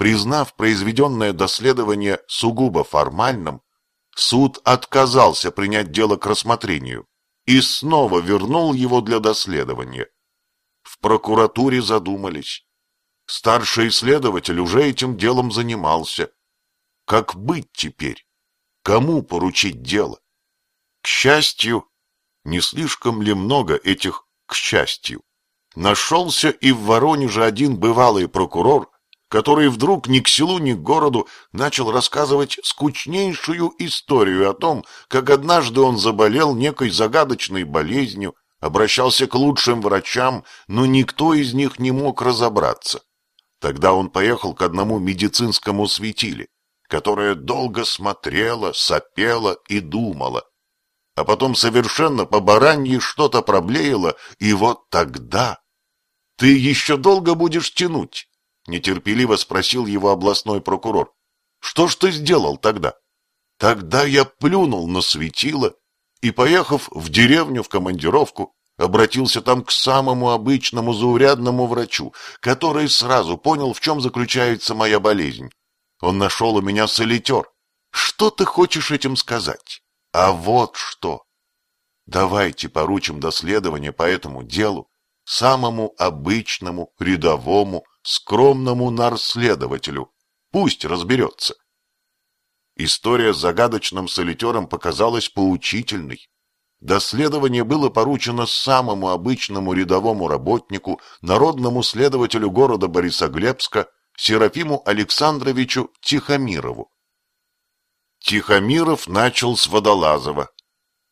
Признав произведенное доследование сугубо формальным, суд отказался принять дело к рассмотрению и снова вернул его для доследования. В прокуратуре задумались. Старший следователь уже этим делом занимался. Как быть теперь? Кому поручить дело? К счастью, не слишком ли много этих «к счастью»? Нашелся и в Воронеже один бывалый прокурор, который вдруг ни к селу, ни к городу начал рассказывать скучнейшую историю о том, как однажды он заболел некой загадочной болезнью, обращался к лучшим врачам, но никто из них не мог разобраться. Тогда он поехал к одному медицинскому светиле, которое долго смотрело, сопело и думало. А потом совершенно по бараньи что-то проблеяло, и вот тогда... Ты еще долго будешь тянуть? Нетерпеливо спросил его областной прокурор. Что ж ты сделал тогда? Тогда я плюнул на светило и, поехав в деревню в командировку, обратился там к самому обычному заурядному врачу, который сразу понял, в чем заключается моя болезнь. Он нашел у меня солитер. Что ты хочешь этим сказать? А вот что. Давайте поручим доследование по этому делу самому обычному, рядовому, скромному нарследователю. Пусть разберется. История с загадочным солитером показалась поучительной. Доследование было поручено самому обычному рядовому работнику, народному следователю города Борисоглебска, Серафиму Александровичу Тихомирову. Тихомиров начал с Водолазова.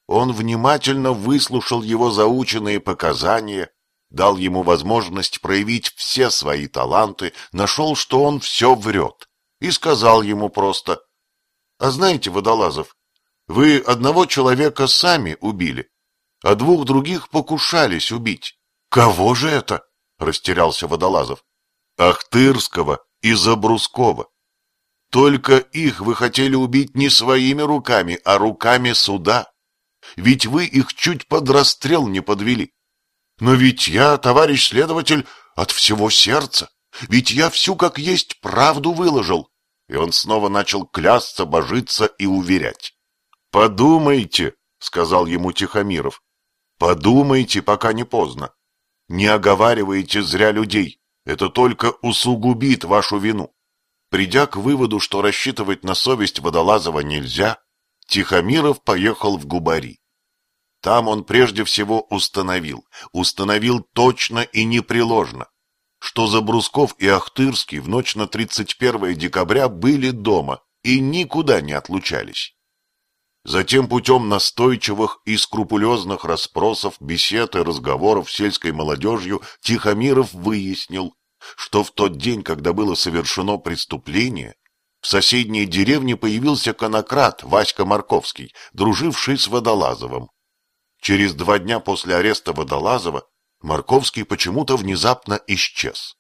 Он внимательно выслушал его заученные показания, дал ему возможность проявить все свои таланты, нашел, что он все врет, и сказал ему просто, «А знаете, Водолазов, вы одного человека сами убили, а двух других покушались убить. Кого же это?» — растерялся Водолазов. «Ахтырского и Забрускова. Только их вы хотели убить не своими руками, а руками суда. Ведь вы их чуть под расстрел не подвели. Но ведь я, товарищ следователь, от всего сердца. Ведь я всю как есть правду выложил. И он снова начал клясться, божиться и уверять. «Подумайте», — сказал ему Тихомиров. «Подумайте, пока не поздно. Не оговаривайте зря людей. Это только усугубит вашу вину». Придя к выводу, что рассчитывать на совесть Водолазова нельзя, Тихомиров поехал в Губари. Там он прежде всего установил, установил точно и непреложно, что Забрусков и Ахтырский в ночь на 31 декабря были дома и никуда не отлучались. Затем путем настойчивых и скрупулезных расспросов, бесед и разговоров с сельской молодежью Тихомиров выяснил, что в тот день, когда было совершено преступление, в соседней деревне появился конократ Васька Марковский, друживший с Водолазовым. Через два дня после ареста Водолазова Марковский почему-то внезапно исчез.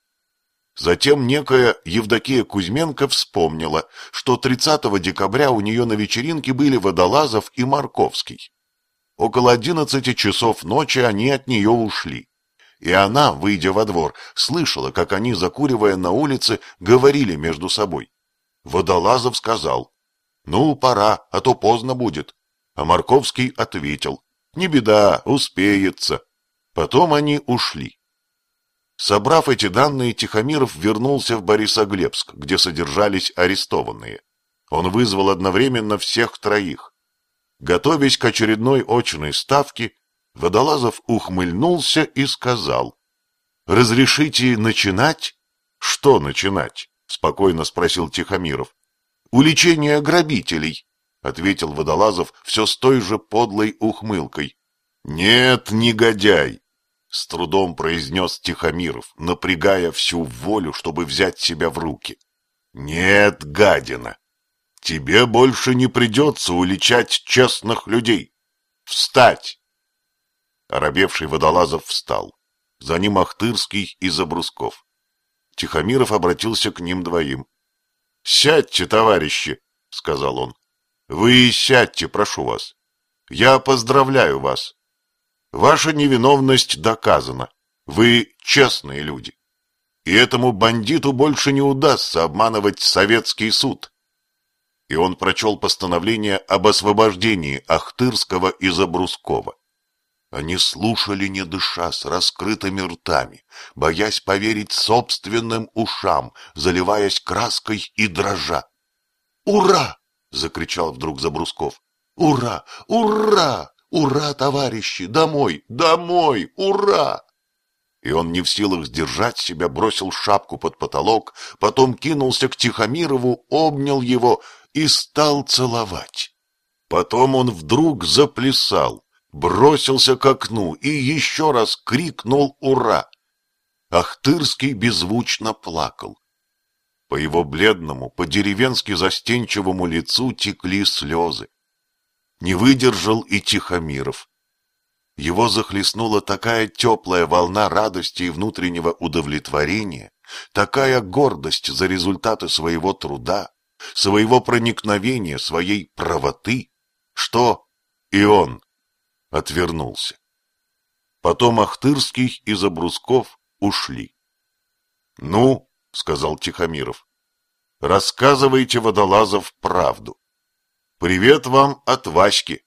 Затем некая Евдокия Кузьменко вспомнила, что 30 декабря у нее на вечеринке были Водолазов и Марковский. Около одиннадцати часов ночи они от нее ушли. И она, выйдя во двор, слышала, как они, закуривая на улице, говорили между собой. Водолазов сказал, «Ну, пора, а то поздно будет». А Марковский ответил, не беда, успеется. Потом они ушли. Собрав эти данные, Тихомиров вернулся в Борисоглебск, где содержались арестованные. Он вызвал одновременно всех троих. Готовясь к очередной очной ставке, Водолазов ухмыльнулся и сказал. «Разрешите начинать?» «Что начинать?» — спокойно спросил Тихомиров. «Уличение грабителей», — ответил Водолазов все с той же подлой ухмылкой. — Нет, негодяй! — с трудом произнес Тихомиров, напрягая всю волю, чтобы взять себя в руки. — Нет, гадина! Тебе больше не придется уличать честных людей. Встать! Оробевший Водолазов встал. За ним Ахтырский и Забрусков. Тихомиров обратился к ним двоим. — Сядьте, товарищи, — сказал он. Вы сядьте, прошу вас. Я поздравляю вас. Ваша невиновность доказана. Вы честные люди. и этому бандиту больше не удастся обманывать советский суд. И он прочел постановление об освобождении Ахтырского и Забрускова. Они слушали, не дыша, с раскрытыми ртами, боясь поверить собственным ушам, заливаясь краской и дрожа. «Ура!» — закричал вдруг Забрусков. «Ура! Ура! Ура, товарищи! Домой! Домой! Ура!» И он не в силах сдержать себя, бросил шапку под потолок, потом кинулся к Тихомирову, обнял его и стал целовать. Потом он вдруг заплясал, бросился к окну и еще раз крикнул «Ура!». Ахтырский беззвучно плакал. По его бледному, по-деревенски застенчивому лицу текли слезы. Не выдержал и Тихомиров. Его захлестнула такая теплая волна радости и внутреннего удовлетворения, такая гордость за результаты своего труда, своего проникновения, своей правоты, что и он отвернулся. Потом Ахтырский и Забрусков ушли. — Ну, — сказал Тихомиров, — рассказывайте, Водолазов, правду. Привет вам от Васьки.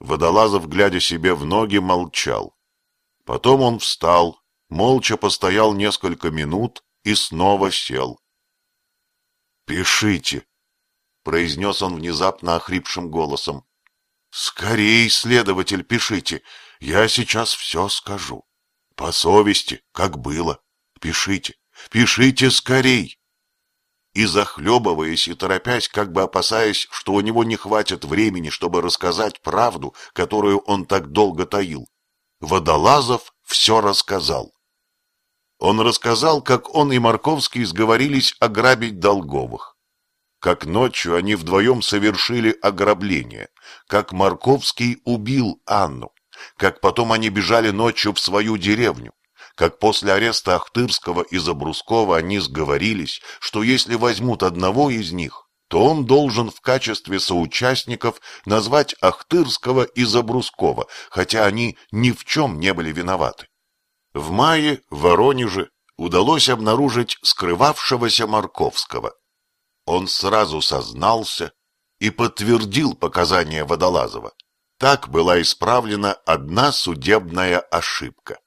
Водолазов, глядя себе в ноги, молчал. Потом он встал, молча постоял несколько минут и снова сел. «Пишите», — произнес он внезапно охрипшим голосом. «Скорей, следователь, пишите, я сейчас все скажу. По совести, как было. Пишите, пишите скорей!» И захлебываясь и торопясь, как бы опасаясь, что у него не хватит времени, чтобы рассказать правду, которую он так долго таил, Водолазов все рассказал. Он рассказал, как он и Марковский сговорились ограбить Долговых. Как ночью они вдвоем совершили ограбление, как Марковский убил Анну, как потом они бежали ночью в свою деревню, как после ареста Ахтырского и Забрускова они сговорились, что если возьмут одного из них, то он должен в качестве соучастников назвать Ахтырского и Забрускова, хотя они ни в чем не были виноваты. В мае в Воронеже удалось обнаружить скрывавшегося Марковского. Он сразу сознался и подтвердил показания Водолазова. Так была исправлена одна судебная ошибка.